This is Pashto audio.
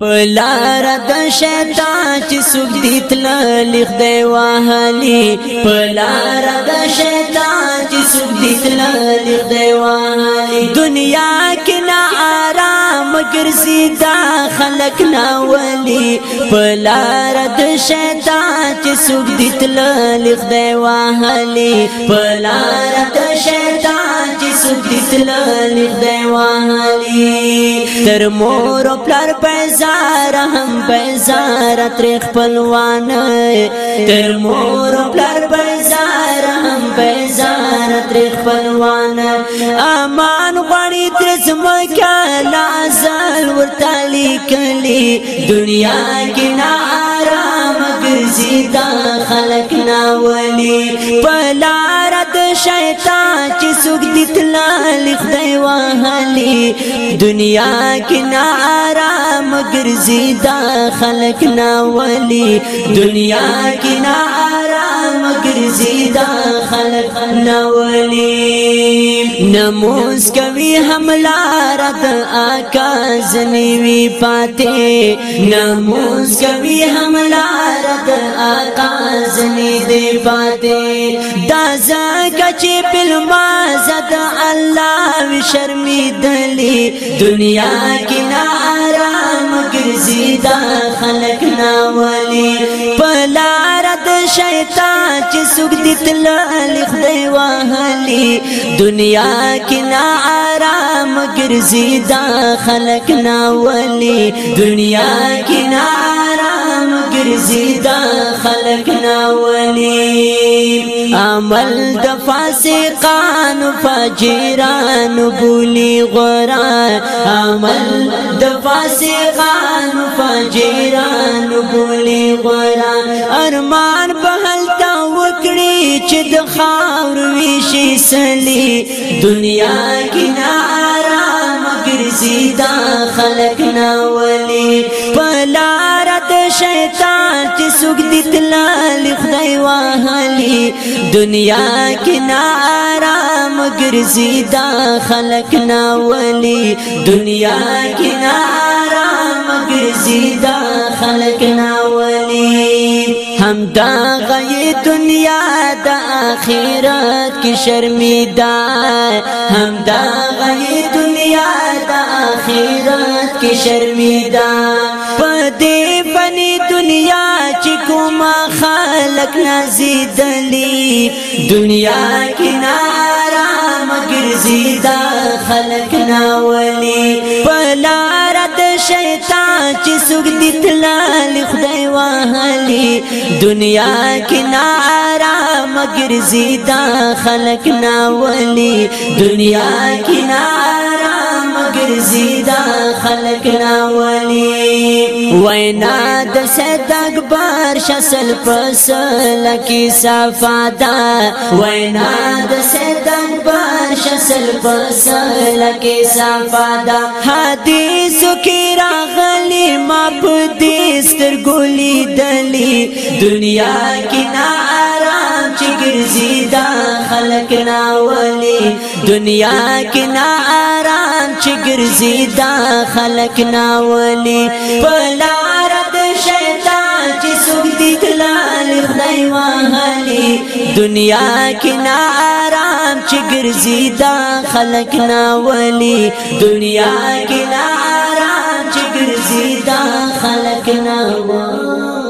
پلار د شیطان چې سګ دې تل لیک دی واهلي پلار د شیطان چې سګ دې تل لیک دی واهلي دنیا کې ګرځي دا خلق ناولي پلار د شیطان چې سوق دي تل لخدای واهلي پلار د شیطان چې سوق دي تل لخدای واهلي تر مور پلار پیزار هم پیزار تر خپلوان تر مور پلار پیزار بیزان تر خپلوان امان غړی تر سمکا لازل ورتالی کلی دنیا کې نا آرام ګرځي دا خلق نا ولي پلارت شیطان چې سګ دتلال خدای وهالي دنیا کې نا آرام ګرځي دا خلق نا ولي دنیا کې نا آرام ګرځي دا خلق نولي نموس کوي حملار د آقا زنیوي پاتې نموس کوي حملار د آقا زنی دی پاتې دا زګه چې پلما زد الله وی شرمې دلی دنیا کې نه آرام ګرځي دا خلق نولي پلار د شیطان چې سوک دې تلال خدای وهلي دنیا کې نا آرام ګرځي دا خلق نا ولي دنیا کې نا آرام ګرځي دا خلق نا ولي عمل د فاسقان فجران بولی غرا عمل د فاسقان فجران بولی غرا ارمان خاور ویشی سلی دنیا کی نارا مگر زیدا خلق ناولی پلارت شیطان چی سگ دتلال خدای واحالی دنیا کی نارا مگر زیدا خلق ناولی دنیا کی نارا ګرځي دا خلق ناولي هم دا غي دنیا د اخرت کې شرمیدا هم دا غي دنیا د اخرت کې شرمیدا پدې بني دنیا چې کومه خلق نازیدلی دنیا کې نارام ګرځي دا خلق ناولي بلا شیطان چې سګ دي تلال خدای وهلي دنیا کې نارا مگر زیدا خلق ناولي دنیا کې نارا وينا دا خلق راولي وینا د سید اکبر شسل پس لکی صفادا وینا د سید اکبر شسل پس لکی صفادا حدیث کی راغلی مبدی سترګولی دلی دنیا کی نا چګر زیدا خلق ولي دنیا کې نا چې ګرځي دا خلق ناولي پلار د شیطان چې سګ دي تلال خدای وهلي دنیا کې نا آرام چې ګرځي دا خلک خلق ولي دنیا کې نا آرام چې ګرځي دا خلق ناولي